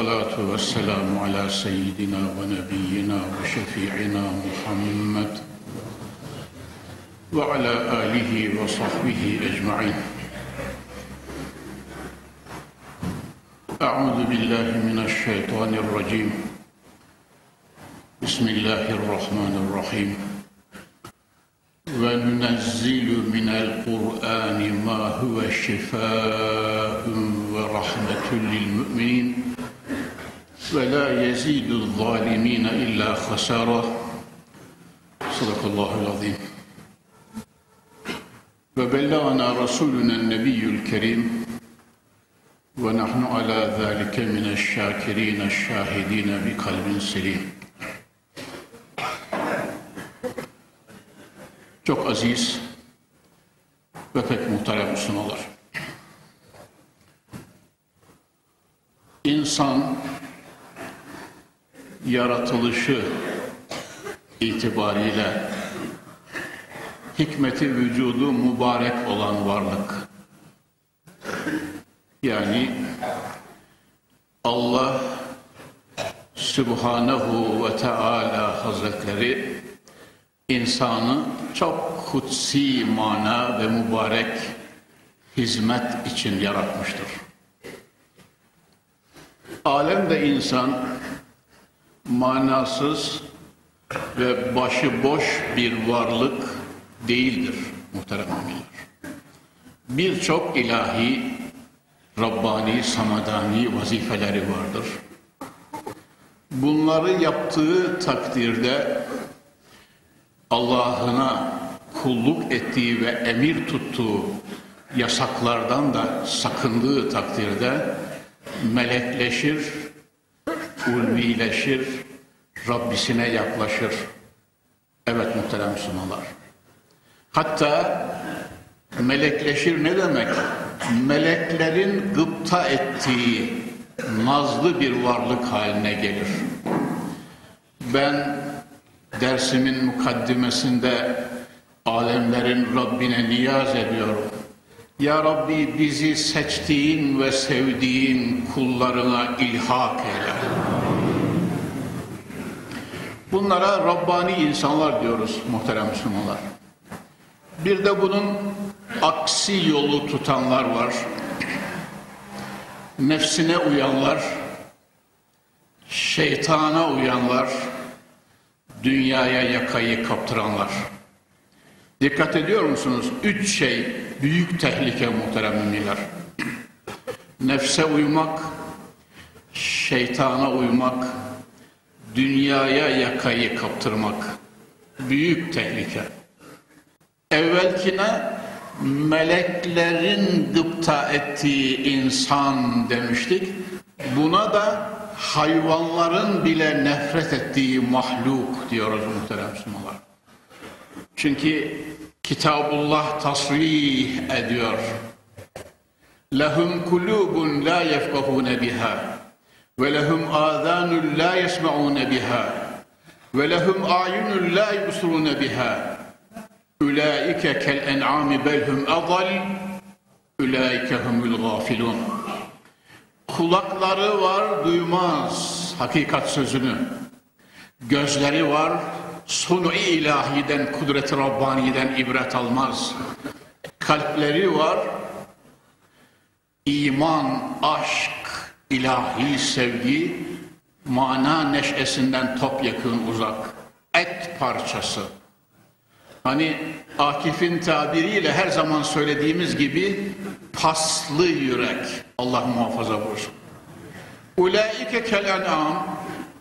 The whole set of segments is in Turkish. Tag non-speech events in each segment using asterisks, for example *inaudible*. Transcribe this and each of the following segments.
والصلاة والسلام على سيدنا ونبينا وشفيعنا محمد وعلى آله وصحبه أجمعين. أعوذ بالله من الشيطان الرجيم. بسم الله الرحمن الرحيم. وننزل من القرآن ما هو شفاء ورحمة للمؤمنين. ولا يزيد الظالمين إلا خسارة صدق الله العظيم وبلغنا رسولنا النبي الكريم ونحن على ذلك من الشاكرين الشاهدين بقلب سليم Çok aziz ve pek muhterem Müslümanlar. İnsan yaratılışı itibariyle hikmeti vücudu mübarek olan varlık. Yani Allah Subhanahu ve Teala Hazretleri insanı çok kutsi mana ve mübarek hizmet için yaratmıştır. Alemde insan manasız ve başıboş bir varlık değildir muhterem müminler. Birçok ilahi, Rabbani, Samadani vazifeleri vardır. Bunları yaptığı takdirde Allah'ına kulluk ettiği ve emir tuttuğu yasaklardan da sakındığı takdirde melekleşir, ulvileşir, Rabbisine yaklaşır. Evet muhterem Müslümanlar. Hatta melekleşir ne demek? Meleklerin gıpta ettiği nazlı bir varlık haline gelir. Ben dersimin mukaddimesinde alemlerin Rabbine niyaz ediyorum. Ya Rabbi bizi seçtiğin ve sevdiğin kullarına ilhak eyle. Bunlara Rabbani insanlar diyoruz muhterem Müslümanlar. Bir de bunun aksi yolu tutanlar var. Nefsine uyanlar, şeytana uyanlar, dünyaya yakayı kaptıranlar. Dikkat ediyor musunuz? Üç şey büyük tehlike muhterem müminler. Nefse uymak, şeytana uymak, dünyaya yakayı kaptırmak. Büyük tehlike. Evvelkine meleklerin gıpta ettiği insan demiştik. Buna da hayvanların bile nefret ettiği mahluk diyoruz muhterem Müslümanlar. Çünkü Kitabullah tasrih ediyor. Lehum kulubun la yefkahune biha azanun la yesmaun biha. Ve lehum ayunun la yubsirun biha. Ulaike kel en'ami belhum adal. Ulaike humul gafilun. Kulakları var duymaz hakikat sözünü. Gözleri var sunu ilahiden kudret-i Rabbani'den ibret almaz. Kalpleri var iman aşk ilahi sevgi mana neşesinden topyekun uzak et parçası. Hani Akif'in tabiriyle her zaman söylediğimiz gibi paslı yürek. Allah muhafaza buyursun. Ulaike kel en'am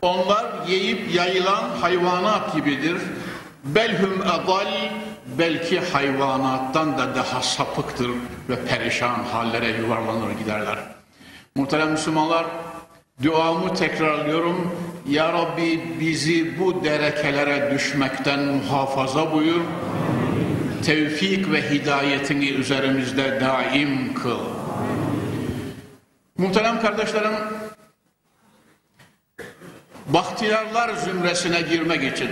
onlar yiyip yayılan hayvanat gibidir. Belhum adal belki hayvanattan da daha sapıktır ve perişan hallere yuvarlanır giderler muhterem Müslümanlar duamı tekrarlıyorum. Ya Rabbi bizi bu derekelere düşmekten muhafaza buyur. Tevfik ve hidayetini üzerimizde daim kıl. Muhterem kardeşlerim bahtiyarlar zümresine girmek için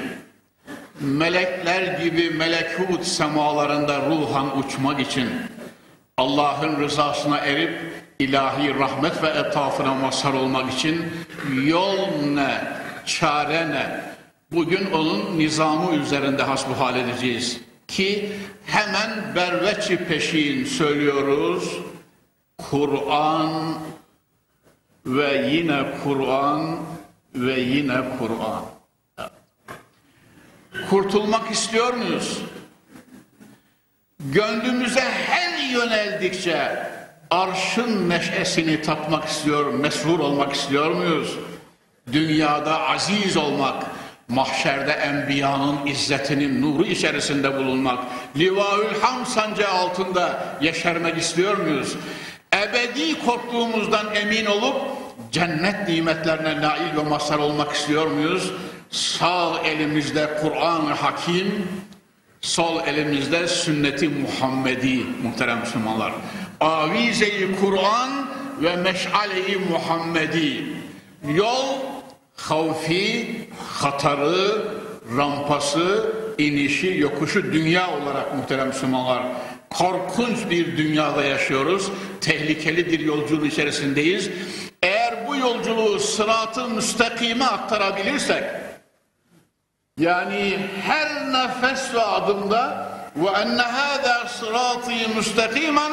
melekler gibi melekut semalarında ruhan uçmak için Allah'ın rızasına erip ilahi rahmet ve etafına mazhar olmak için yol ne, çare ne? Bugün onun nizamı üzerinde hasbuhal edeceğiz. Ki hemen berveçi peşin söylüyoruz. Kur'an ve yine Kur'an ve yine Kur'an. Kurtulmak istiyor muyuz? Gönlümüze her yöneldikçe arşın neşesini tatmak istiyor, mesrur olmak istiyor muyuz? Dünyada aziz olmak, mahşerde enbiyanın izzetinin nuru içerisinde bulunmak, livaül ham sancağı altında yeşermek istiyor muyuz? Ebedi korktuğumuzdan emin olup cennet nimetlerine nail ve mazhar olmak istiyor muyuz? Sağ elimizde Kur'an-ı Hakim, sol elimizde sünneti Muhammedi muhterem Müslümanlar. Avize-i Kur'an ve meşale-i Muhammedi. Yol havfi, hatarı, rampası, inişi, yokuşu dünya olarak muhterem Müslümanlar. Korkunç bir dünyada yaşıyoruz. Tehlikeli bir yolculuğun içerisindeyiz. Eğer bu yolculuğu sıratı müstakime aktarabilirsek, yani her nefes ve adımda ve enne hâzâ sırâtî müstakîmen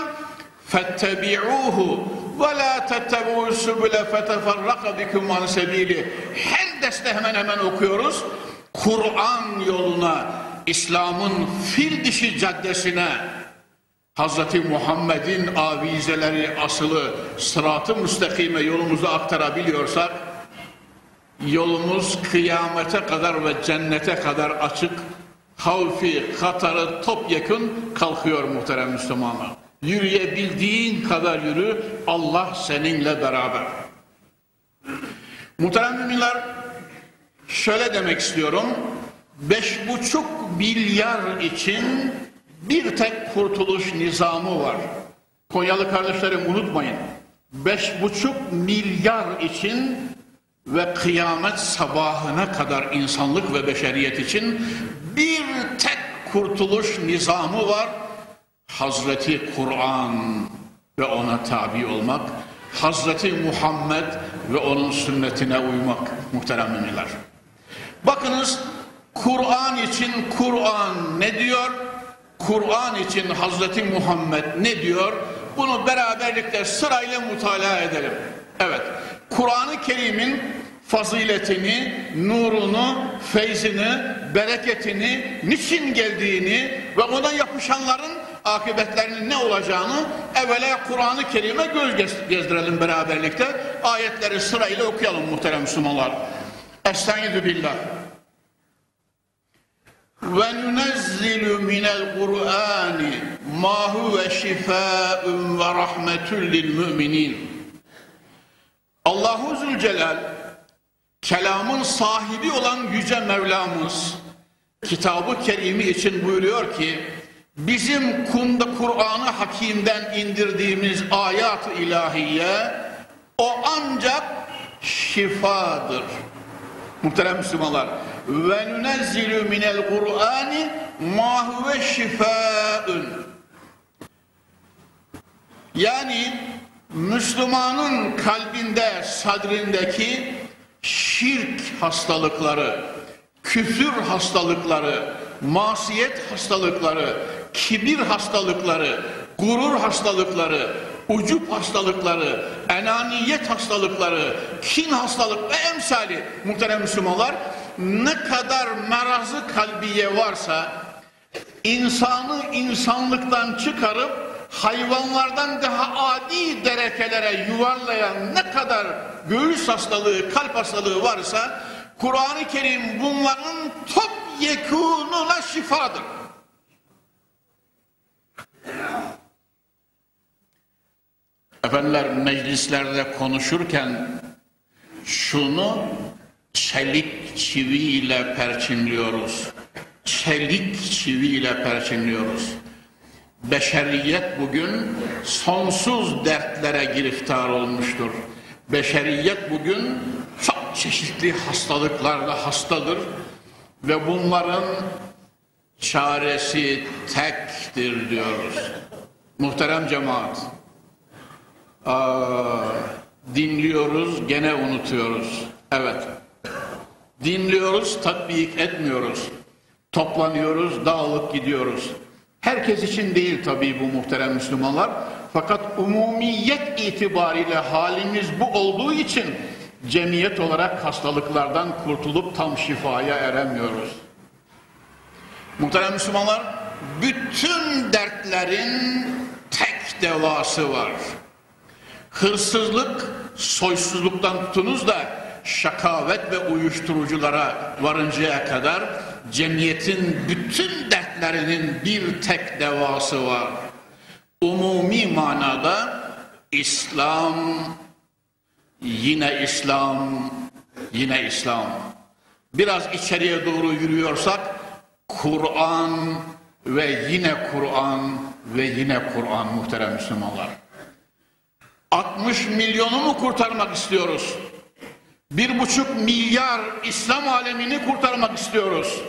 fettebi'ûhu ve lâ tettebu'u sübüle feteferraka bikum an sebîli her deste hemen hemen okuyoruz Kur'an yoluna İslam'ın fil dişi caddesine Hazreti Muhammed'in avizeleri asılı sıratı müstakime yolumuzu aktarabiliyorsak yolumuz kıyamete kadar ve cennete kadar açık havfi, hatarı topyekun kalkıyor muhterem Müslümanlar. Yürüyebildiğin kadar yürü, Allah seninle beraber. Muhterem müminler, şöyle demek istiyorum, beş buçuk milyar için bir tek kurtuluş nizamı var. Konyalı kardeşlerim unutmayın, beş buçuk milyar için ve kıyamet sabahına kadar insanlık ve beşeriyet için bir tek kurtuluş nizamı var. Hazreti Kur'an ve ona tabi olmak, Hazreti Muhammed ve onun sünnetine uymak muhterem müminler. Bakınız Kur'an için Kur'an ne diyor? Kur'an için Hazreti Muhammed ne diyor? Bunu beraberlikle sırayla mutalaa edelim. Evet, Kur'an-ı Kerim'in faziletini, nurunu, feyzini, bereketini, niçin geldiğini ve ona yapışanların akıbetlerinin ne olacağını evvela Kur'an-ı Kerim'e göz gezdirelim beraberlikte. Ayetleri sırayla okuyalım muhterem Müslümanlar. Estaizu billah. Ve nunezzilu minel Kur'ani ma huve şifâun ve rahmetun lil müminin. Allahu Zülcelal kelamın sahibi olan Yüce Mevlamız kitabı kerimi için buyuruyor ki bizim kunda Kur'an'ı Hakim'den indirdiğimiz ayat-ı ilahiye o ancak şifadır. Muhterem Müslümanlar ve nunezzilu minel Kur'ani ma huve şifaun yani Müslümanın kalbinde, sadrindeki şirk hastalıkları, küfür hastalıkları, masiyet hastalıkları, kibir hastalıkları, gurur hastalıkları, ucup hastalıkları, enaniyet hastalıkları, kin hastalık ve emsali muhterem Müslümanlar ne kadar merazı kalbiye varsa insanı insanlıktan çıkarıp hayvanlardan daha adi derekelere yuvarlayan ne kadar göğüs hastalığı, kalp hastalığı varsa Kur'an-ı Kerim bunların top yekununa şifadır. Efendiler meclislerde konuşurken şunu çelik çiviyle perçinliyoruz. Çelik çiviyle perçinliyoruz. Beşeriyet bugün sonsuz dertlere giriftar olmuştur. Beşeriyet bugün çok çeşitli hastalıklarla hastadır Ve bunların çaresi tektir diyoruz. Muhterem cemaat. Dinliyoruz, gene unutuyoruz. Evet. Dinliyoruz, tatbik etmiyoruz. Toplanıyoruz, dağılıp gidiyoruz. Herkes için değil tabii bu muhterem Müslümanlar. Fakat umumiyet itibariyle halimiz bu olduğu için cemiyet olarak hastalıklardan kurtulup tam şifaya eremiyoruz. Muhterem Müslümanlar, bütün dertlerin tek devası var. Hırsızlık, soysuzluktan tutunuz da şakavet ve uyuşturuculara varıncaya kadar cemiyetin bütün dertlerinin bir tek devası var. Umumi manada İslam, yine İslam, yine İslam. Biraz içeriye doğru yürüyorsak Kur'an ve yine Kur'an ve yine Kur'an muhterem Müslümanlar. 60 milyonu mu kurtarmak istiyoruz? Bir buçuk milyar İslam alemini kurtarmak istiyoruz.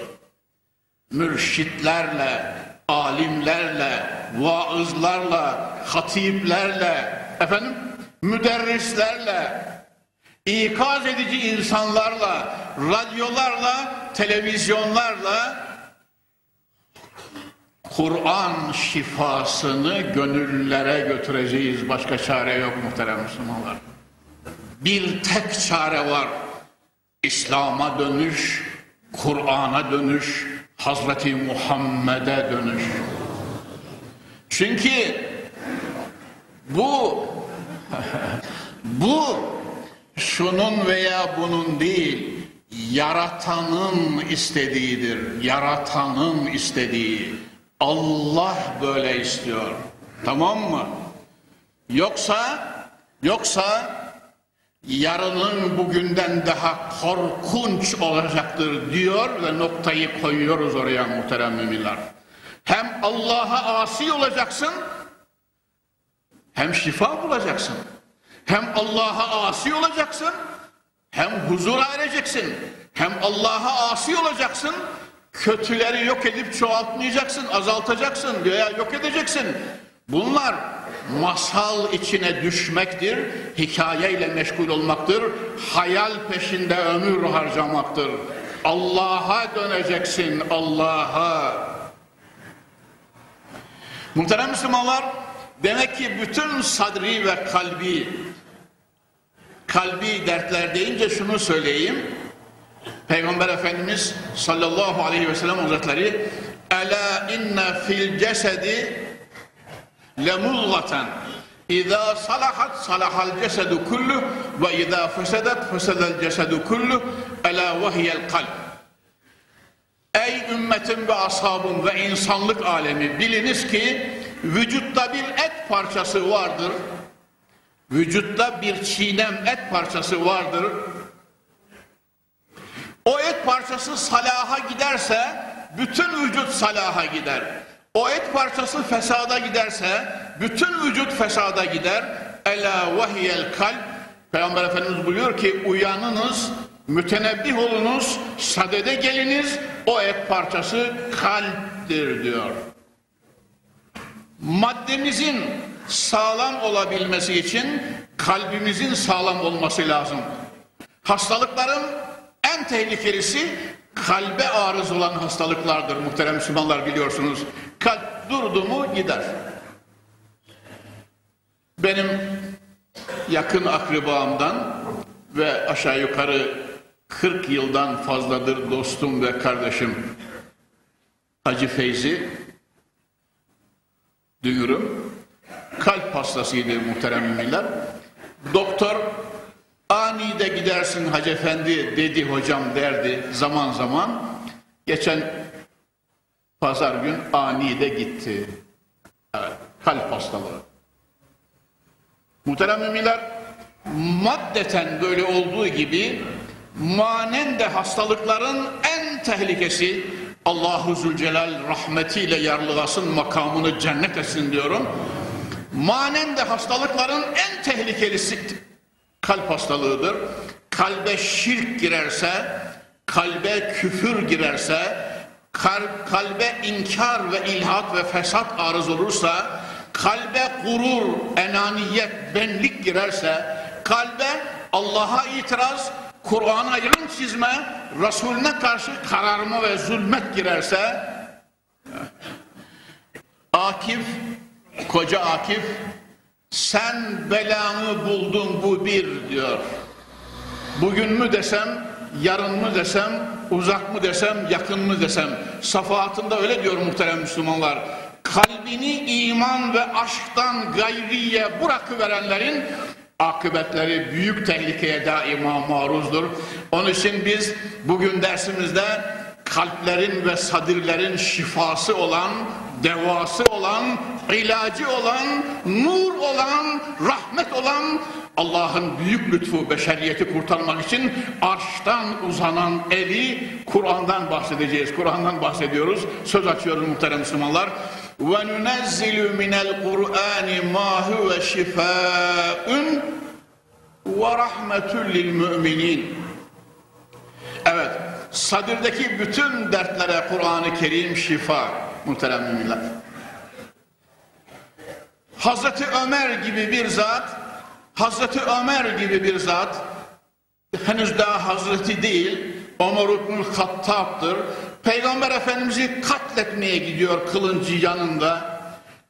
Mürşitlerle, alimlerle, vaızlarla, hatiplerle, efendim, müderrislerle, ikaz edici insanlarla, radyolarla, televizyonlarla Kur'an şifasını gönüllere götüreceğiz. Başka çare yok muhterem Müslümanlar. Bir tek çare var. İslam'a dönüş, Kur'an'a dönüş, Hazreti Muhammed'e dönüş. Çünkü bu *laughs* bu şunun veya bunun değil, yaratanın istediğidir. Yaratanın istediği. Allah böyle istiyor. Tamam mı? Yoksa yoksa yarının bugünden daha korkunç olacaktır diyor ve noktayı koyuyoruz oraya muhterem müminler. Hem Allah'a asi olacaksın hem şifa bulacaksın. Hem Allah'a asi olacaksın hem huzura ereceksin. Hem Allah'a asi olacaksın kötüleri yok edip çoğaltmayacaksın, azaltacaksın veya yok edeceksin. Bunlar masal içine düşmektir, hikayeyle meşgul olmaktır, hayal peşinde ömür harcamaktır. Allah'a döneceksin, Allah'a. Muhterem Müslümanlar, demek ki bütün sadri ve kalbi, kalbi dertler deyince şunu söyleyeyim, Peygamber Efendimiz sallallahu aleyhi ve sellem hazretleri Ela inne fil cesedi lemulgaten İza salahat salahal cesedu kullu ve izâ fesedet fesedel cesedu kullu ela vehiyel kalp Ey ümmetim ve ashabım ve insanlık alemi biliniz ki vücutta bir et parçası vardır. Vücutta bir çiğnem et parçası vardır. O et parçası salaha giderse bütün vücut salaha gider. O et parçası fesada giderse bütün vücut fesada gider. Ela vahiyel kalp Peygamber Efendimiz buyuruyor ki uyanınız, mütenebbih olunuz, sadede geliniz, o et parçası kalptir diyor. Maddemizin sağlam olabilmesi için kalbimizin sağlam olması lazım. Hastalıkların en tehlikelisi kalbe arız olan hastalıklardır muhterem Müslümanlar biliyorsunuz. Kalp durdu mu gider. Benim yakın akribamdan ve aşağı yukarı 40 yıldan fazladır dostum ve kardeşim Hacı Feyzi duyurum. Kalp hastasıydı muhterem müminler. Doktor Anide gidersin Hacı Efendi dedi hocam derdi zaman zaman. Geçen pazar gün anide gitti. Evet, kalp hastalığı. Muhterem müminler maddeten böyle olduğu gibi manen de hastalıkların en tehlikesi Allahu Zülcelal rahmetiyle yarlıgasın makamını cennet etsin diyorum. Manen de hastalıkların en tehlikelisi kalp hastalığıdır. Kalbe şirk girerse kalbe küfür girerse, kalbe inkar ve ilhat ve fesat arız olursa, kalbe gurur, enaniyet, benlik girerse, kalbe Allah'a itiraz, Kur'an'a yan çizme, Resulüne karşı kararma ve zulmet girerse, Akif, koca Akif, sen belanı buldun bu bir diyor. Bugün mü desem, yarın mı desem, uzak mı desem, yakın mı desem. Safahatında öyle diyor muhterem Müslümanlar. Kalbini iman ve aşktan gayriye bırakıverenlerin akıbetleri büyük tehlikeye daima maruzdur. Onun için biz bugün dersimizde kalplerin ve sadirlerin şifası olan, devası olan, ilacı olan, nur olan, rahmet olan Allah'ın büyük lütfu beşeriyeti kurtarmak için arştan uzanan eli Kur'an'dan bahsedeceğiz. Kur'an'dan bahsediyoruz. Söz açıyoruz muhterem Müslümanlar. Kur'ani ma huve şifaun ve rahmetun lil müminin. Evet, sadirdeki bütün dertlere Kur'an-ı Kerim şifa muhterem müminler. Hazreti Ömer gibi bir zat Hazreti Ömer gibi bir zat henüz daha Hazreti değil Ömer İbnül Hattab'dır. Peygamber Efendimiz'i katletmeye gidiyor kılıncı yanında.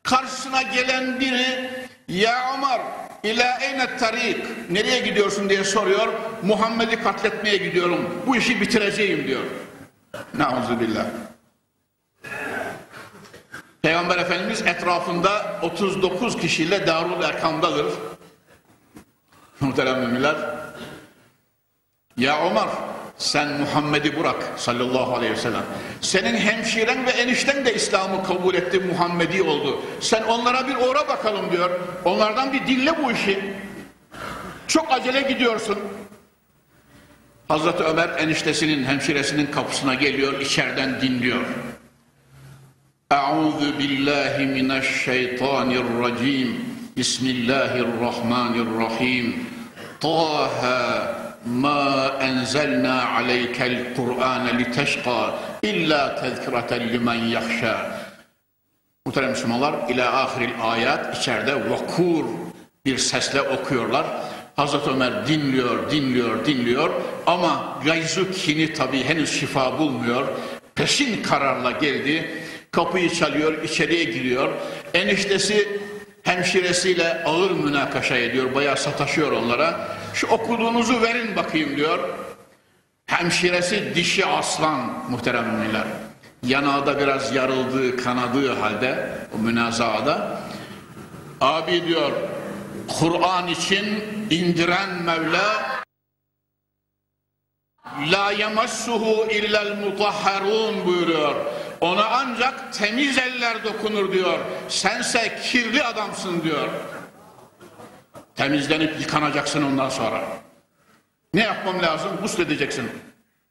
Karşısına gelen biri ya Ömer ila eyne tarik nereye gidiyorsun diye soruyor. Muhammed'i katletmeye gidiyorum. Bu işi bitireceğim diyor. Nauzubillah. Peygamber Efendimiz etrafında 39 kişiyle Darul Erkam'dadır. Muhterem müminler. Ya Ömer sen Muhammed'i bırak sallallahu aleyhi ve sellem. Senin hemşiren ve enişten de İslam'ı kabul etti Muhammedi oldu. Sen onlara bir uğra bakalım diyor. Onlardan bir dinle bu işi. Çok acele gidiyorsun. Hazreti Ömer eniştesinin hemşiresinin kapısına geliyor içeriden dinliyor. Euzu billahi mineşşeytanirracim. Bismillahirrahmanirrahim. Taha ma enzelna aleykel Kur'ane liteşqa illa tezkireten limen yahşa. Muhterem Müslümanlar ila ahiril ayet içeride vakur bir sesle okuyorlar. Hazreti Ömer dinliyor, dinliyor, dinliyor ama gayzu kini tabi henüz şifa bulmuyor. Peşin kararla geldi. Kapıyı çalıyor, içeriye giriyor. Eniştesi hemşiresiyle ağır münakaşa ediyor, bayağı sataşıyor onlara. Şu okuduğunuzu verin bakayım diyor. Hemşiresi dişi aslan muhterem müminler. Yanağı da biraz yarıldığı, kanadığı halde o münazaada. Abi diyor, Kur'an için indiren Mevla La yemassuhu illel mutahharun buyuruyor. Ona ancak temiz eller dokunur diyor. Sense kirli adamsın diyor. Temizlenip yıkanacaksın ondan sonra. Ne yapmam lazım? Gusledeceksin.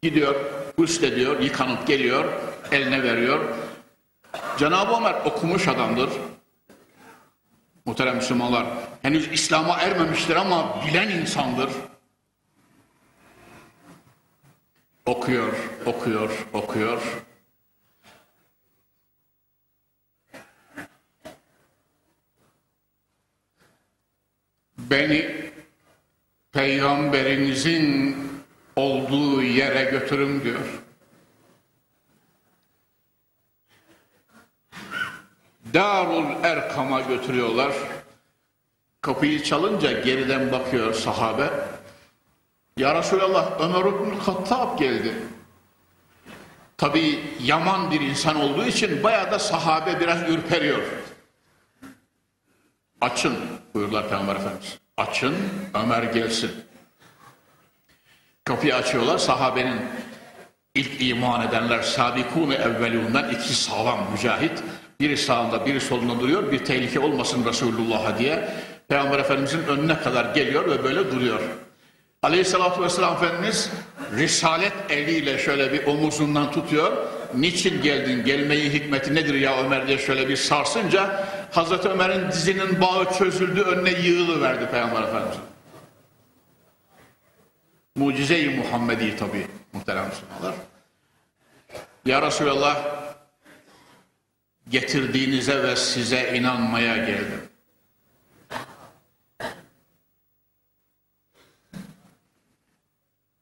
Gidiyor, guslediyor, yıkanıp geliyor, eline veriyor. Cenab-ı Ömer okumuş adamdır. Muhterem Müslümanlar, henüz İslam'a ermemiştir ama bilen insandır. Okuyor, okuyor, okuyor. Beni peygamberinizin olduğu yere götürün diyor. Darul Erkam'a götürüyorlar. Kapıyı çalınca geriden bakıyor sahabe. Ya Resulallah Ömer İbn Hattab geldi. Tabi yaman bir insan olduğu için bayağı da sahabe biraz ürperiyor. Açın buyurlar Peygamber Efendimiz. Açın Ömer gelsin. Kapıyı açıyorlar sahabenin ilk iman edenler sabikûne evvelûnden iki sağlam mücahit. Biri sağında biri solunda duruyor. Bir tehlike olmasın Resulullah'a diye. Peygamber Efendimizin önüne kadar geliyor ve böyle duruyor. Aleyhissalatü vesselam Efendimiz risalet eliyle şöyle bir omuzundan tutuyor. Niçin geldin, gelmeyi hikmeti nedir ya Ömer diye şöyle bir sarsınca Hazreti Ömer'in dizinin bağı çözüldü, önüne yığılı verdi Peygamber Efendimiz. Mucize-i Muhammedi tabi muhterem Müslümanlar. Ya Resulallah getirdiğinize ve size inanmaya geldim.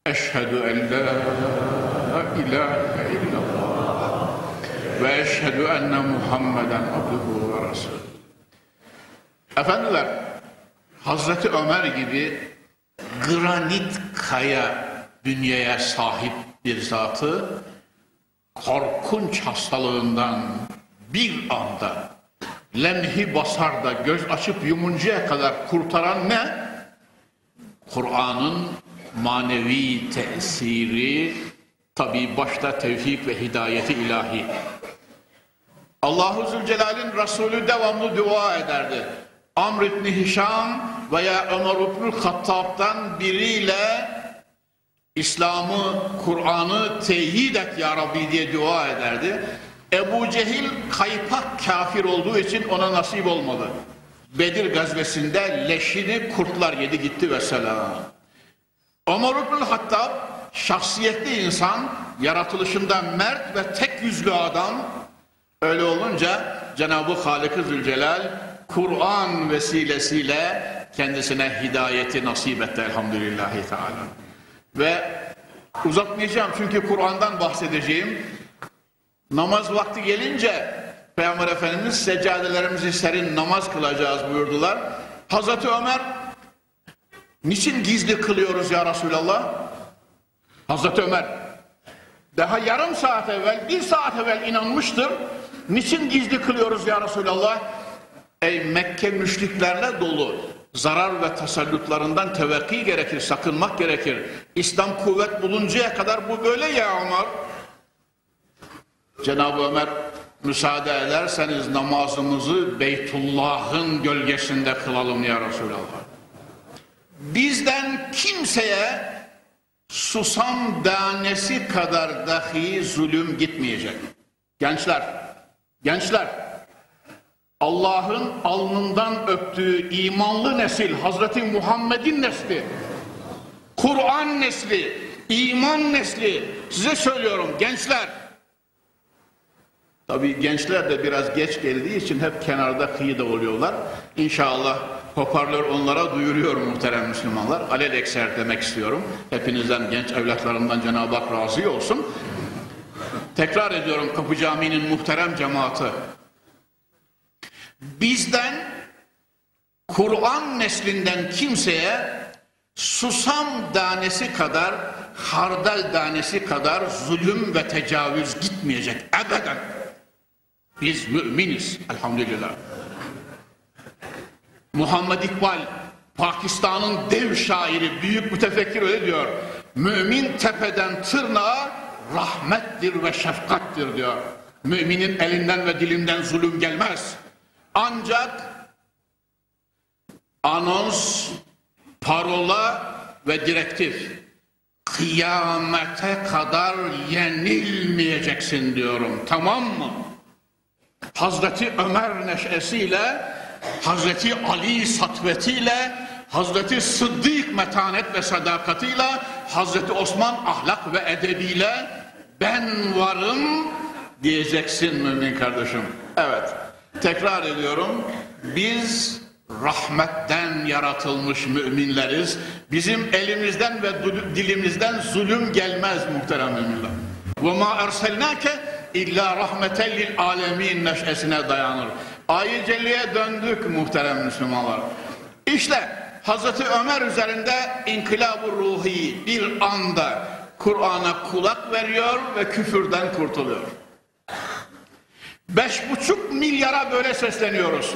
Eşhedü en la ilahe illallah ve eşhedü enne Muhammeden abduhu resulü. Efendiler, Hazreti Ömer gibi granit kaya dünyaya sahip bir zatı korkunç hastalığından bir anda lemhi basarda göz açıp yumuncaya kadar kurtaran ne? Kur'an'ın manevi tesiri tabi başta tevfik ve hidayeti ilahi. Allahu Zülcelal'in Resulü devamlı dua ederdi. Amr İbni Hişam veya Ömer İbni Hattab'dan biriyle İslam'ı, Kur'an'ı teyit et ya Rabbi diye dua ederdi. Ebu Cehil kaypak kafir olduğu için ona nasip olmadı. Bedir gazvesinde leşini kurtlar yedi gitti ve selam. Ömer İbni Hattab şahsiyetli insan, yaratılışında mert ve tek yüzlü adam. Öyle olunca Cenab-ı Halik-i Zülcelal Kur'an vesilesiyle kendisine hidayeti nasip etti elhamdülillahi teala. Ve uzatmayacağım çünkü Kur'an'dan bahsedeceğim. Namaz vakti gelince Peygamber Efendimiz seccadelerimizi serin namaz kılacağız buyurdular. Hazreti Ömer niçin gizli kılıyoruz ya Resulallah? Hazreti Ömer daha yarım saat evvel, bir saat evvel inanmıştır. Niçin gizli kılıyoruz ya Resulallah? Ey Mekke müşriklerle dolu zarar ve tasallutlarından tevekki gerekir, sakınmak gerekir. İslam kuvvet buluncaya kadar bu böyle ya Ömer. Cenab-ı Ömer müsaade ederseniz namazımızı Beytullah'ın gölgesinde kılalım ya Resulallah. Bizden kimseye susam tanesi kadar dahi zulüm gitmeyecek. Gençler, gençler, Allah'ın alnından öptüğü imanlı nesil, Hazreti Muhammed'in nesli, Kur'an nesli, iman nesli, size söylüyorum gençler, Tabii gençler de biraz geç geldiği için hep kenarda kıyıda oluyorlar. İnşallah hoparlör onlara duyuruyorum muhterem Müslümanlar. Alel ekser demek istiyorum. Hepinizden genç evlatlarımdan Cenab-ı Hak razı olsun. Tekrar ediyorum Kapı Camii'nin muhterem cemaati. Bizden Kur'an neslinden kimseye susam tanesi kadar, hardal tanesi kadar zulüm ve tecavüz gitmeyecek ebeden. Biz müminiz elhamdülillah. Muhammed İkbal Pakistan'ın dev şairi, büyük mütefekkir öyle diyor. Mümin tepeden tırnağa rahmettir ve şefkattir diyor. Müminin elinden ve dilinden zulüm gelmez. Ancak anons, parola ve direktif kıyamete kadar yenilmeyeceksin diyorum. Tamam mı? Hazreti Ömer neşesiyle, Hazreti Ali satvetiyle, Hazreti Sıddık metanet ve sadakatıyla, Hazreti Osman ahlak ve edebiyle ben varım diyeceksin mümin kardeşim. Evet, tekrar ediyorum. Biz rahmetten yaratılmış müminleriz. Bizim elimizden ve dilimizden zulüm gelmez muhterem müminler. Ve ma illa rahmeten alemin neşesine dayanır. Ayı döndük muhterem Müslümanlar. İşte Hazreti Ömer üzerinde inkılab-ı ruhi bir anda Kur'an'a kulak veriyor ve küfürden kurtuluyor. Beş buçuk milyara böyle sesleniyoruz.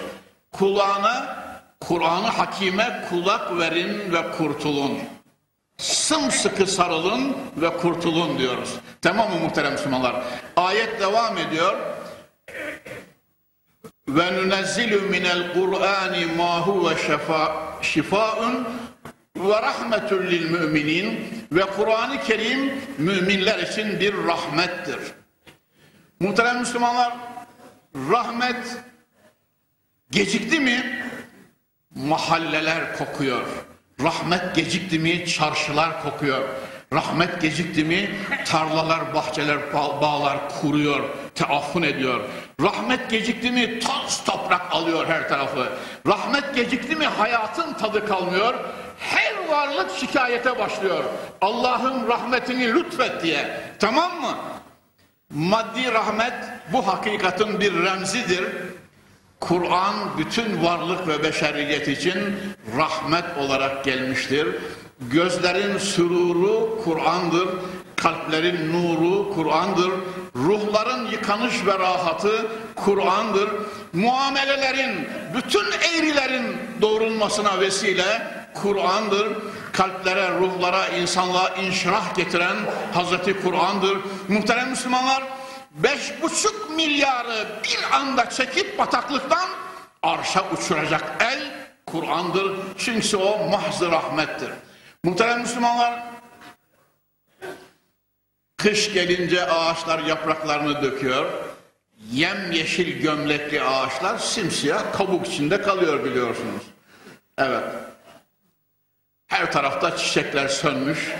Kulağına, Kur'an'ı hakime kulak verin ve kurtulun sımsıkı sarılın ve kurtulun diyoruz. Tamam mı muhterem Müslümanlar? Ayet devam ediyor. Ve nunezzilu minel Kur'ani ma huve şifaun ve rahmetun lil müminin ve Kur'an-ı Kerim müminler için bir rahmettir. Muhterem Müslümanlar rahmet gecikti mi mahalleler kokuyor Rahmet gecikti mi çarşılar kokuyor. Rahmet gecikti mi tarlalar, bahçeler, bağlar kuruyor, teaffun ediyor. Rahmet gecikti mi toz toprak alıyor her tarafı. Rahmet gecikti mi hayatın tadı kalmıyor. Her varlık şikayete başlıyor. Allah'ın rahmetini lütfet diye. Tamam mı? Maddi rahmet bu hakikatin bir remzidir. Kur'an bütün varlık ve beşeriyet için rahmet olarak gelmiştir. Gözlerin süruru Kur'an'dır, kalplerin nuru Kur'an'dır, ruhların yıkanış ve rahatı Kur'an'dır. Muamelelerin, bütün eğrilerin doğrulmasına vesile Kur'an'dır. Kalplere, ruhlara, insanlığa inşirah getiren Hazreti Kur'an'dır. Muhterem Müslümanlar, beş buçuk milyarı bir anda çekip bataklıktan arşa uçuracak el Kur'an'dır. Çünkü o mahzı rahmettir. Muhterem Müslümanlar, kış gelince ağaçlar yapraklarını döküyor. Yem yeşil gömlekli ağaçlar simsiyah kabuk içinde kalıyor biliyorsunuz. Evet. Her tarafta çiçekler sönmüş.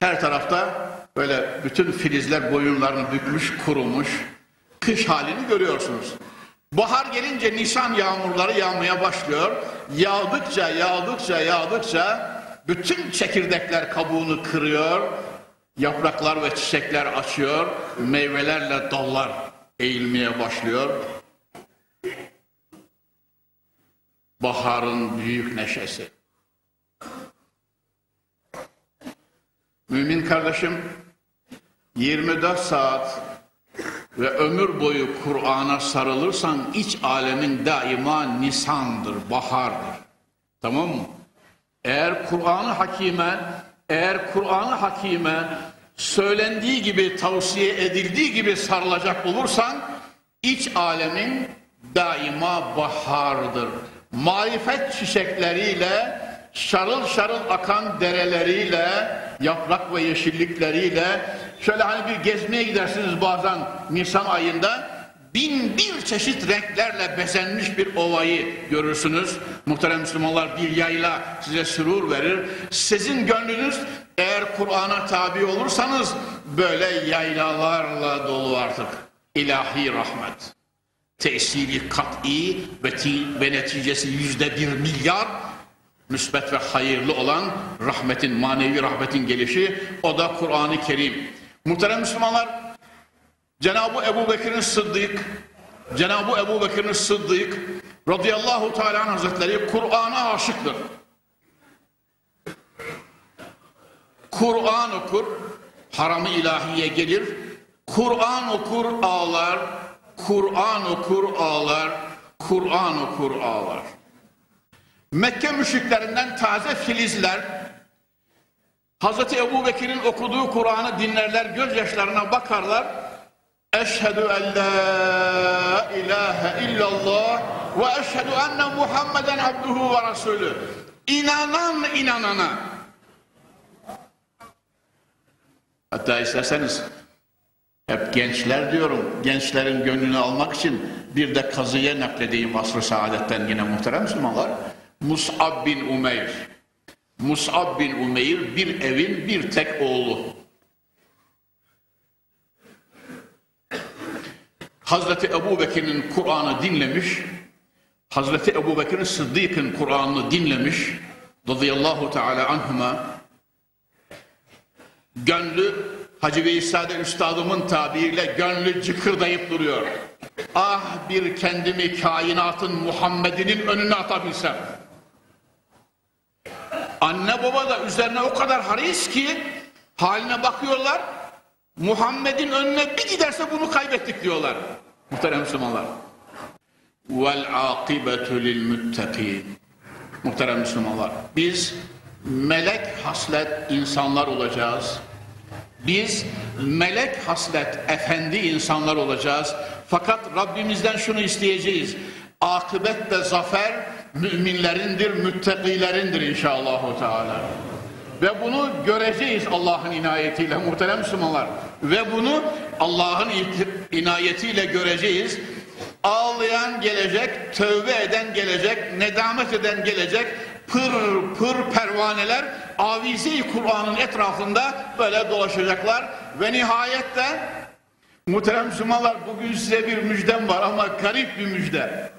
Her tarafta böyle bütün filizler boyunlarını bükmüş, kurumuş. Kış halini görüyorsunuz. Bahar gelince Nisan yağmurları yağmaya başlıyor. Yağdıkça, yağdıkça, yağdıkça bütün çekirdekler kabuğunu kırıyor. Yapraklar ve çiçekler açıyor. Meyvelerle dallar eğilmeye başlıyor. Baharın büyük neşesi. Mümin kardeşim 24 saat ve ömür boyu Kur'an'a sarılırsan iç alemin daima nisandır, bahardır. Tamam mı? Eğer Kur'an-ı Hakime, eğer Kur'an-ı Hakime söylendiği gibi, tavsiye edildiği gibi sarılacak olursan iç alemin daima bahardır. Marifet çiçekleriyle, şarıl şarıl akan dereleriyle, yaprak ve yeşillikleriyle şöyle hani bir gezmeye gidersiniz bazen Nisan ayında bin bir çeşit renklerle bezenmiş bir ovayı görürsünüz. Muhterem Müslümanlar bir yayla size sürur verir. Sizin gönlünüz eğer Kur'an'a tabi olursanız böyle yaylalarla dolu artık. İlahi rahmet. Tesiri kat'i ve, ve neticesi yüzde bir milyar müsbet ve hayırlı olan rahmetin, manevi rahmetin gelişi o da Kur'an-ı Kerim. Muhterem Müslümanlar Cenab-ı Ebu Bekir'in Sıddık Cenab-ı Ebu Bekir'in Sıddık radıyallahu teala hazretleri Kur'an'a aşıktır. Kur'an okur, haramı ilahiye gelir. Kur'an okur ağlar, Kur'an okur ağlar, Kur'an okur ağlar. Mekke müşriklerinden taze filizler Hazreti Ebu Bekir'in okuduğu Kur'an'ı dinlerler, gözyaşlarına bakarlar. Eşhedü en la ilahe illallah ve eşhedü enne Muhammeden abduhu ve rasulü. İnanan inanana. Hatta isterseniz hep gençler diyorum. Gençlerin gönlünü almak için bir de kazıya nakledeyim asr-ı saadetten yine muhterem Müslümanlar. Mus'ab bin Umeyr. Mus'ab bin Umeyr bir evin bir tek oğlu. Hazreti Ebu Bekir'in Kur'an'ı dinlemiş, Hazreti Ebu Bekir'in Sıddık'ın Kur'an'ını dinlemiş, radıyallahu teala anhuma, gönlü Hacı Veysade Üstadımın tabiriyle gönlü cıkırdayıp duruyor. Ah bir kendimi kainatın Muhammed'inin önüne atabilsem. Anne baba da üzerine o kadar haris ki haline bakıyorlar. Muhammed'in önüne bir giderse bunu kaybettik diyorlar. Muhterem Müslümanlar. Vel akibetu lil muttaqin. Muhterem Müslümanlar. Biz melek haslet insanlar olacağız. Biz melek haslet efendi insanlar olacağız. Fakat Rabbimizden şunu isteyeceğiz. Akıbet ve zafer müminlerindir, müttakilerindir inşallah Teala. Ve bunu göreceğiz Allah'ın inayetiyle muhterem Müslümanlar. Ve bunu Allah'ın inayetiyle göreceğiz. Ağlayan gelecek, tövbe eden gelecek, nedamet eden gelecek, pır pır pervaneler avize-i Kur'an'ın etrafında böyle dolaşacaklar ve nihayet de muhterem Müslümanlar bugün size bir müjdem var ama garip bir müjde.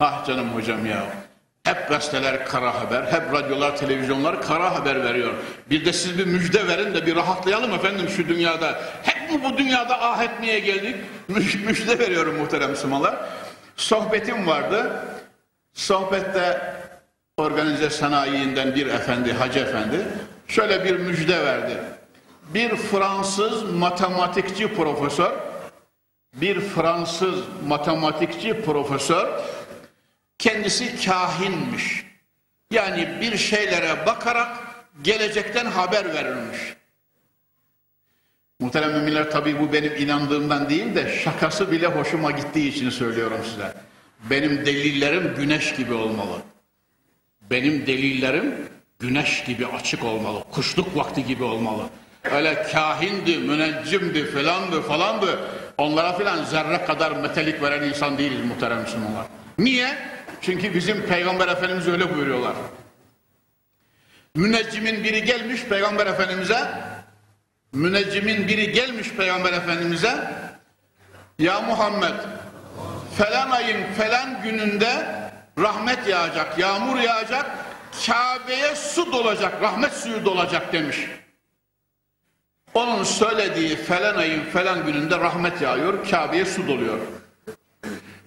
Ah canım hocam ya. Hep gazeteler kara haber, hep radyolar, televizyonlar kara haber veriyor. Bir de siz bir müjde verin de bir rahatlayalım efendim şu dünyada. Hep mi bu dünyada ah etmeye geldik? müjde veriyorum muhterem Müslümanlar. Sohbetim vardı. Sohbette organize sanayiinden bir efendi, hacı efendi şöyle bir müjde verdi. Bir Fransız matematikçi profesör, bir Fransız matematikçi profesör kendisi kahinmiş. Yani bir şeylere bakarak gelecekten haber verilmiş. Muhterem müminler tabii bu benim inandığımdan değil de şakası bile hoşuma gittiği için söylüyorum size. Benim delillerim güneş gibi olmalı. Benim delillerim güneş gibi açık olmalı. Kuşluk vakti gibi olmalı. Öyle kahindi, müneccimdi falandı falandı. Onlara filan zerre kadar metelik veren insan değiliz muhterem Müslümanlar. Niye? Çünkü bizim Peygamber Efendimiz öyle buyuruyorlar. Müneccimin biri gelmiş Peygamber Efendimiz'e müneccimin biri gelmiş Peygamber Efendimiz'e Ya Muhammed falan ayın falan gününde rahmet yağacak, yağmur yağacak, Kabe'ye su dolacak, rahmet suyu dolacak demiş. Onun söylediği falan ayın falan gününde rahmet yağıyor, Kabe'ye su doluyor.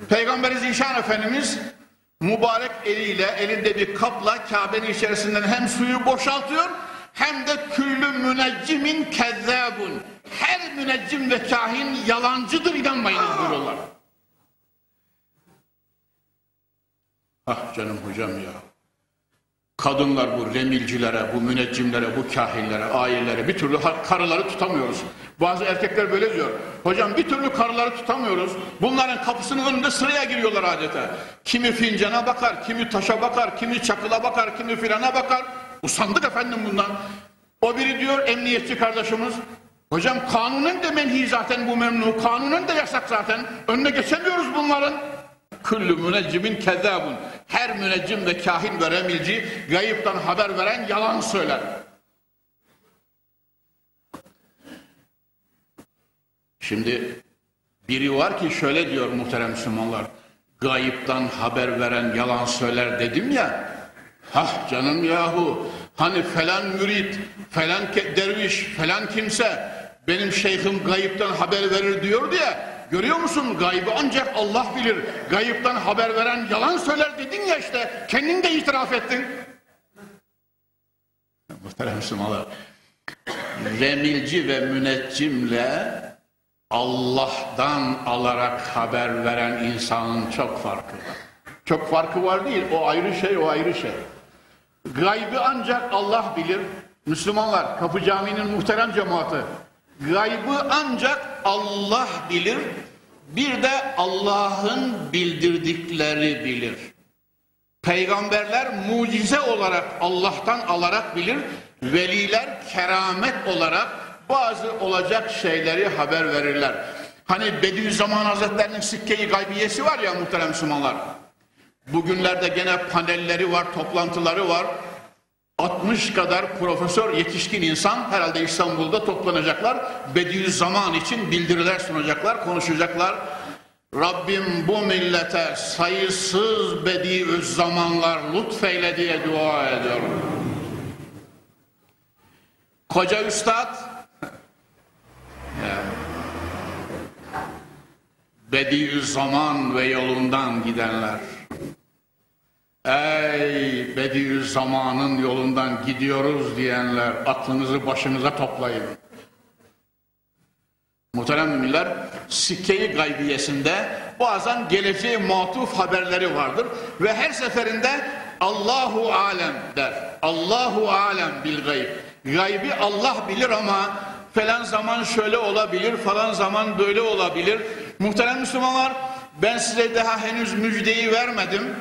Peygamberi Zişan Efendimiz mübarek eliyle elinde bir kapla Kabe'nin içerisinden hem suyu boşaltıyor hem de küllü müneccimin kezzabun. Her müneccim ve kahin yalancıdır inanmayınız buyuruyorlar. Ah canım hocam ya. Kadınlar bu remilcilere, bu müneccimlere, bu kahinlere, ailelere bir türlü karıları tutamıyoruz. Bazı erkekler böyle diyor. Hocam bir türlü karıları tutamıyoruz. Bunların kapısının önünde sıraya giriyorlar adeta. Kimi fincana bakar, kimi taşa bakar, kimi çakıla bakar, kimi filana bakar. Usandık efendim bundan. O biri diyor emniyetçi kardeşimiz. Hocam kanunen de menhi zaten bu memnu. Kanunen de yasak zaten. Önüne geçemiyoruz bunların. Küllü müneccimin kezzabun. Her müneccim ve kahin ve remilci gayıptan haber veren yalan söyler. Şimdi biri var ki şöyle diyor muhterem Müslümanlar. Gayıptan haber veren yalan söyler dedim ya. Hah canım yahu. Hani falan mürit, falan derviş, falan kimse benim şeyhim gayıptan haber verir diyor diye Görüyor musun? Gaybı ancak Allah bilir. Gayıptan haber veren yalan söyler dedin ya işte. Kendin de itiraf ettin. Muhterem Müslümanlar. Remilci ve müneccimle Allah'tan alarak haber veren insanın çok farkı var. Çok farkı var değil. O ayrı şey, o ayrı şey. Gaybı ancak Allah bilir. Müslümanlar, Kapı Camii'nin muhterem cemaati. Gaybı ancak Allah bilir. Bir de Allah'ın bildirdikleri bilir. Peygamberler mucize olarak Allah'tan alarak bilir. Veliler keramet olarak bazı olacak şeyleri haber verirler. Hani Bediüzzaman Hazretlerinin sikke-i gaybiyesi var ya muhterem Müslümanlar. Bugünlerde gene panelleri var, toplantıları var. 60 kadar profesör yetişkin insan herhalde İstanbul'da toplanacaklar. Bediüzzaman için bildiriler sunacaklar, konuşacaklar. Rabbim bu millete sayısız bediüzzamanlar lütfeyle diye dua ediyorum. Koca üstad Bediüzzaman ve yolundan gidenler Ey Bediüzzaman'ın yolundan gidiyoruz diyenler aklınızı başınıza toplayın. Muhterem müminler, sikke-i gaybiyesinde bazen geleceğe matuf haberleri vardır ve her seferinde Allahu alem der. Allahu alem bil gayb. Gaybi Allah bilir ama falan zaman şöyle olabilir, falan zaman böyle olabilir. Muhterem Müslümanlar, ben size daha henüz müjdeyi vermedim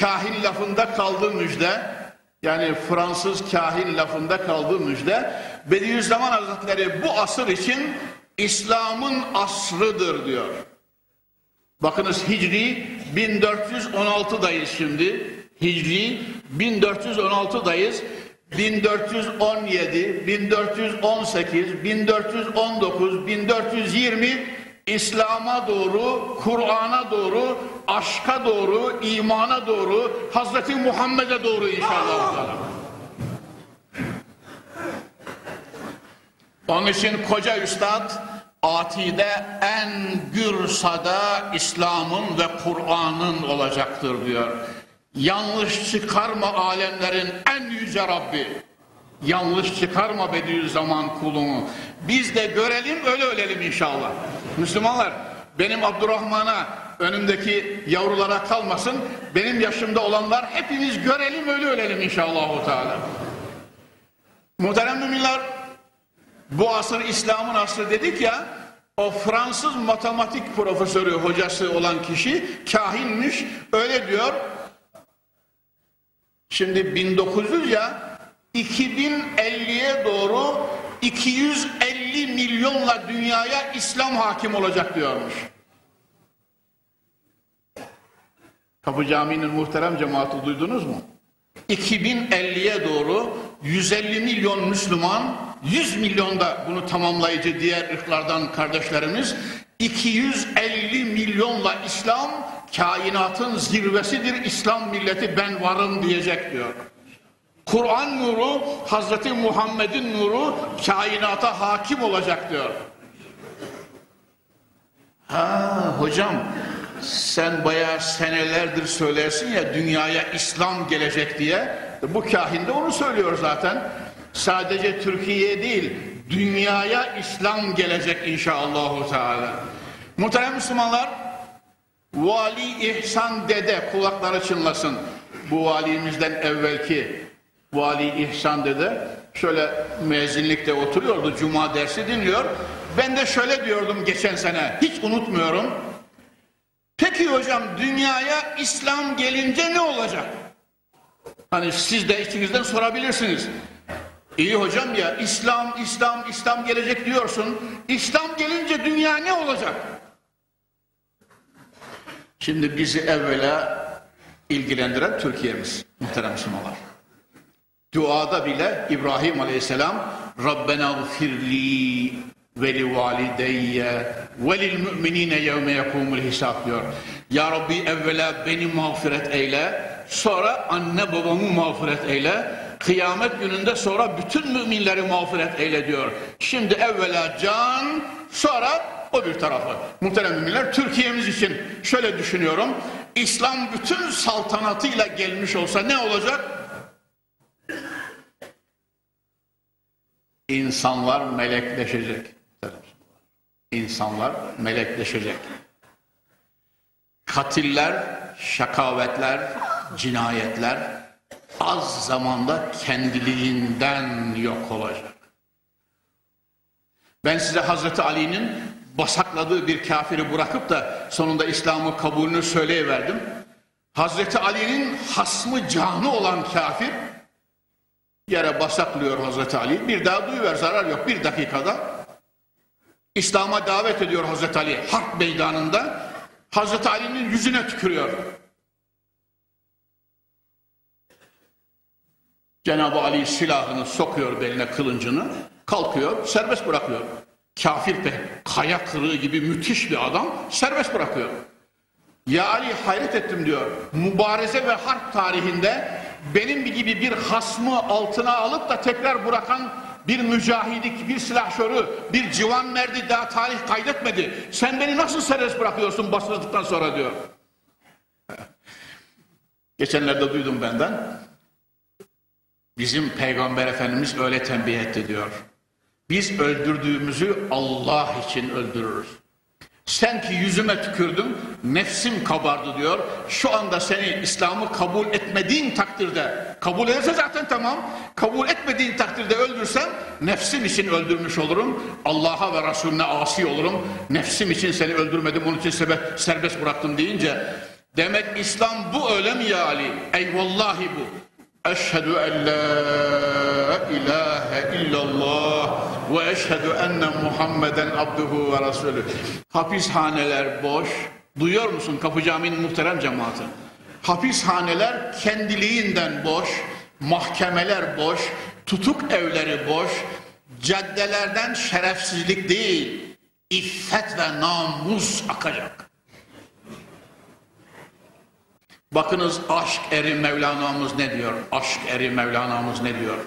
kahin lafında kaldı müjde. Yani Fransız kahin lafında kaldı müjde. Bediüzzaman Hazretleri bu asır için İslam'ın asrıdır diyor. Bakınız Hicri 1416'dayız şimdi. Hicri 1416'dayız. 1417, 1418, 1419, 1420 İslam'a doğru, Kur'an'a doğru, aşka doğru, imana doğru, Hazreti Muhammed'e doğru inşallah. Onun için koca üstad Ati'de en gür sada İslam'ın ve Kur'an'ın olacaktır diyor. Yanlış çıkarma alemlerin en yüce Rabbi. Yanlış çıkarma Bediüzzaman kulunu. Biz de görelim öyle ölelim inşallah. Müslümanlar benim Abdurrahman'a önümdeki yavrulara kalmasın. Benim yaşımda olanlar hepimiz görelim öyle ölelim inşallah. Teala. Muhterem müminler bu asır İslam'ın asrı dedik ya o Fransız matematik profesörü hocası olan kişi kahinmiş öyle diyor şimdi 1900 ya 2050'ye doğru 250 milyonla dünyaya İslam hakim olacak diyormuş. Kapı Camii'nin muhterem cemaati duydunuz mu? 2050'ye doğru 150 milyon Müslüman, 100 milyon da bunu tamamlayıcı diğer ırklardan kardeşlerimiz, 250 milyonla İslam kainatın zirvesidir. İslam milleti ben varım diyecek diyor. Kur'an nuru, Hazreti Muhammed'in nuru kainata hakim olacak diyor. Ha hocam sen bayağı senelerdir söylersin ya dünyaya İslam gelecek diye. Bu kahin de onu söylüyor zaten. Sadece Türkiye değil, dünyaya İslam gelecek inşallah Teala. Muhterem Müslümanlar, Vali İhsan Dede kulakları çınlasın. Bu valimizden evvelki Vali İhsan Dede şöyle müezzinlikte oturuyordu, cuma dersi dinliyor. Ben de şöyle diyordum geçen sene, hiç unutmuyorum. Peki hocam dünyaya İslam gelince ne olacak? Hani siz de içinizden sorabilirsiniz. İyi hocam ya İslam, İslam, İslam gelecek diyorsun. İslam gelince dünya ne olacak? Şimdi bizi evvela ilgilendiren Türkiye'miz muhterem Müslümanlar. Duada bile İbrahim Aleyhisselam Rabbena gfirli ve li valideyye ve lil müminine yevme yekumul hisab diyor. Ya Rabbi evvela beni mağfiret eyle, sonra anne babamı mağfiret eyle, kıyamet gününde sonra bütün müminleri mağfiret eyle diyor. Şimdi evvela can, sonra o bir tarafı. Muhterem müminler Türkiye'miz için şöyle düşünüyorum. İslam bütün saltanatıyla gelmiş olsa ne olacak? İnsanlar melekleşecek. İnsanlar melekleşecek. Katiller, şakavetler, cinayetler az zamanda kendiliğinden yok olacak. Ben size Hazreti Ali'nin basakladığı bir kafiri bırakıp da sonunda İslam'ı kabulünü söyleyiverdim. Hazreti Ali'nin hasmı canı olan kafir yere basaklıyor Hazreti Ali. Bir daha duyuver zarar yok bir dakikada. İslam'a davet ediyor Hazreti Ali harp meydanında. Hazreti Ali'nin yüzüne tükürüyor. Cenab-ı Ali silahını sokuyor beline kılıncını. Kalkıyor serbest bırakıyor. Kafir de kaya kırığı gibi müthiş bir adam serbest bırakıyor. Ya Ali hayret ettim diyor. Mübareze ve harp tarihinde benim gibi bir hasmı altına alıp da tekrar bırakan bir mücahidik, bir silahşörü, bir civan merdi daha tarih kaydetmedi. Sen beni nasıl serbest bırakıyorsun basıldıktan sonra diyor. *laughs* Geçenlerde duydum benden. Bizim Peygamber Efendimiz öyle tembih etti diyor. Biz öldürdüğümüzü Allah için öldürürüz. Sen ki yüzüme tükürdün, nefsim kabardı diyor. Şu anda seni İslam'ı kabul etmediğin takdirde, kabul ederse zaten tamam, kabul etmediğin takdirde öldürsem, nefsim için öldürmüş olurum. Allah'a ve Resulüne asi olurum. Nefsim için seni öldürmedim, onun için sebep, serbest bıraktım deyince, demek İslam bu öyle mi ya Ali? Eyvallahi bu. Eşhedü en la ilahe illallah ve eşhedü enne Muhammeden abduhu ve resulü. Hapishaneler boş. Duyuyor musun Kapı Camii'nin muhterem cemaati? Hapishaneler kendiliğinden boş, mahkemeler boş, tutuk evleri boş, caddelerden şerefsizlik değil, iffet ve namus akacak. Bakınız aşk eri Mevlana'mız ne diyor? Aşk eri Mevlana'mız ne diyor?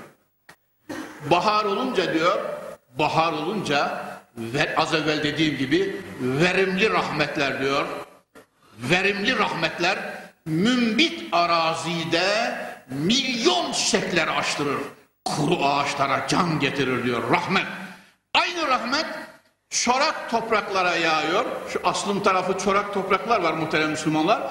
Bahar olunca diyor, bahar olunca ve az evvel dediğim gibi verimli rahmetler diyor. Verimli rahmetler mümbit arazide milyon çiçekler açtırır. Kuru ağaçlara can getirir diyor rahmet. Aynı rahmet çorak topraklara yağıyor. Şu aslım tarafı çorak topraklar var muhterem Müslümanlar.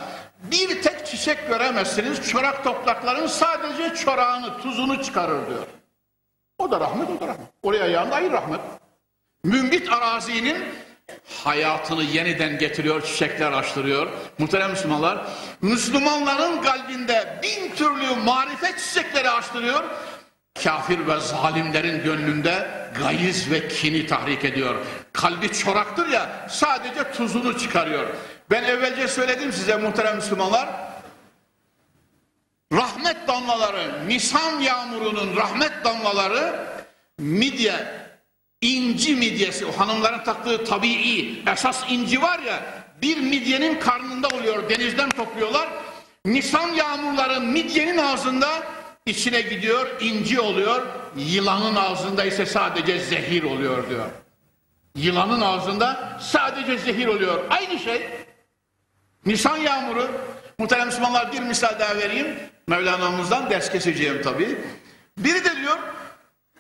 Bir tek çiçek göremezsiniz. Çorak toprakların sadece çorağını, tuzunu çıkarır diyor. O da rahmet, o da rahmet. Oraya yağında ayrı rahmet. Mümbit arazinin hayatını yeniden getiriyor, çiçekler açtırıyor. Muhterem Müslümanlar, Müslümanların kalbinde bin türlü marifet çiçekleri açtırıyor. Kafir ve zalimlerin gönlünde gayiz ve kini tahrik ediyor. Kalbi çoraktır ya, sadece tuzunu çıkarıyor. Ben evvelce söyledim size muhterem Müslümanlar, rahmet damlaları, Nisan yağmurunun rahmet damlaları midye, inci midyesi, o hanımların taktığı tabii esas inci var ya, bir midyenin karnında oluyor, denizden topluyorlar. Nisan yağmurları midyenin ağzında içine gidiyor, inci oluyor. Yılanın ağzında ise sadece zehir oluyor diyor. Yılanın ağzında sadece zehir oluyor. Aynı şey. Nisan yağmuru. Muhterem Müslümanlar bir misal daha vereyim. Mevlana'mızdan ders keseceğim tabii. Biri de diyor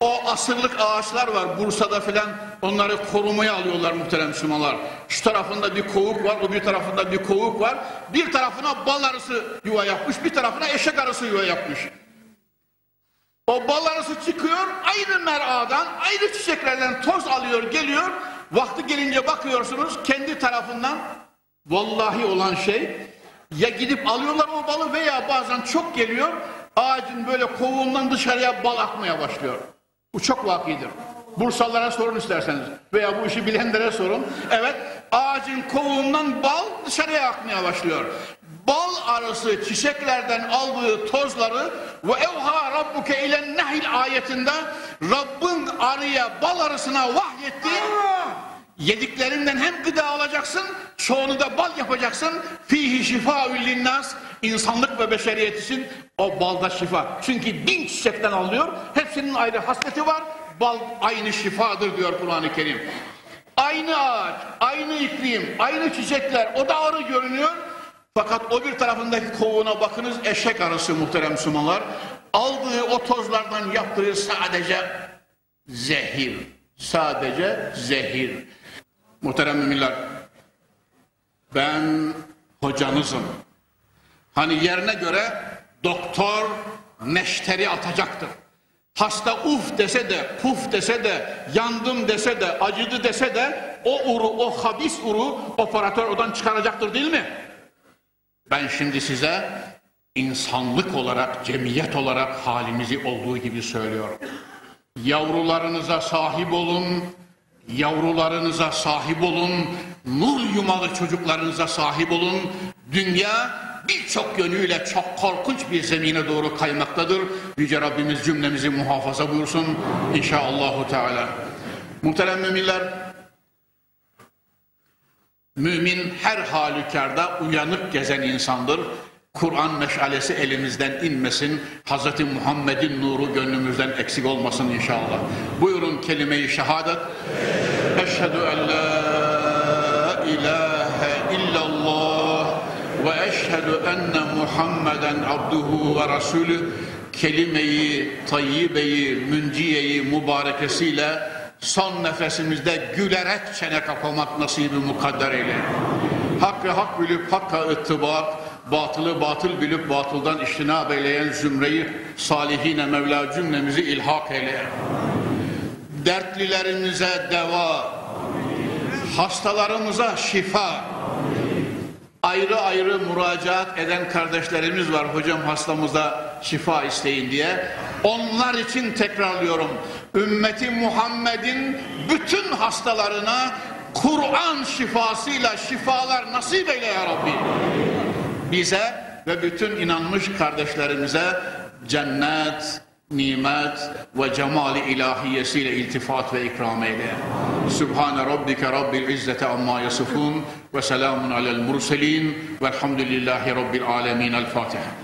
o asırlık ağaçlar var Bursa'da filan onları korumaya alıyorlar muhterem Müslümanlar. Şu tarafında bir kovuk var, o bir tarafında bir kovuk var. Bir tarafına bal arısı yuva yapmış, bir tarafına eşek arısı yuva yapmış. O bal arısı çıkıyor, ayrı meradan, ayrı çiçeklerden toz alıyor, geliyor. Vakti gelince bakıyorsunuz kendi tarafından vallahi olan şey ya gidip alıyorlar o balı veya bazen çok geliyor ağacın böyle kovuğundan dışarıya bal akmaya başlıyor. Bu çok vakidir. Bursalılara sorun isterseniz veya bu işi bilenlere sorun. Evet ağacın kovuğundan bal dışarıya akmaya başlıyor. Bal arısı çiçeklerden aldığı tozları ve evha rabbuke ilen nehil ayetinde Rabbin arıya bal arısına vahyetti. Yediklerinden hem gıda alacaksın, çoğunu da bal yapacaksın. Fihi şifaül linnas. insanlık ve beşeriyet için o balda şifa. Çünkü bin çiçekten alıyor. Hepsinin ayrı hasreti var. Bal aynı şifadır diyor Kur'an-ı Kerim. Aynı ağaç, aynı iklim, aynı çiçekler. O da arı görünüyor. Fakat o bir tarafındaki kovuğuna bakınız eşek arısı muhterem Müslümanlar. Aldığı o tozlardan yaptığı sadece zehir. Sadece zehir. Muhterem müminler, ben hocanızım. Hani yerine göre doktor neşteri atacaktır. Hasta uf dese de, puf dese de, yandım dese de, acıdı dese de o uru, o habis uru operatör odan çıkaracaktır değil mi? Ben şimdi size insanlık olarak, cemiyet olarak halimizi olduğu gibi söylüyorum. Yavrularınıza sahip olun, Yavrularınıza sahip olun, nur yumalı çocuklarınıza sahip olun. Dünya birçok yönüyle çok korkunç bir zemine doğru kaymaktadır. Yüce Rabbimiz cümlemizi muhafaza buyursun inşallahü teala. Muhterem müminler, mümin her halükarda uyanık gezen insandır. Kur'an meşalesi elimizden inmesin. Hz. Muhammed'in nuru gönlümüzden eksik olmasın inşallah. Buyurun kelime-i şehadet. Eşhedü en la ilahe illallah ve eşhedü enne Muhammeden abduhu ve rasulü kelime-i tayyibeyi, münciyeyi mübarekesiyle son nefesimizde gülerek çene kapamak nasibi mukadder eyle. Hakkı hak bilip hakka ıttıbak, batılı batıl bilip batıldan iştinab eyleyen zümreyi salihine Mevla cümlemizi ilhak eyle. Dertlilerimize deva, hastalarımıza şifa, ayrı ayrı müracaat eden kardeşlerimiz var hocam hastamıza şifa isteyin diye. Onlar için tekrarlıyorum. Ümmeti Muhammed'in bütün hastalarına Kur'an şifasıyla şifalar nasip eyle ya Rabbi bize ve bütün inanmış kardeşlerimize cennet, nimet ve cemali ilahiyesiyle iltifat ve ikram eyle. Sübhane rabbike rabbil izzeti amma yasifun ve selamun alel murselin velhamdülillahi rabbil alemin. El Fatiha.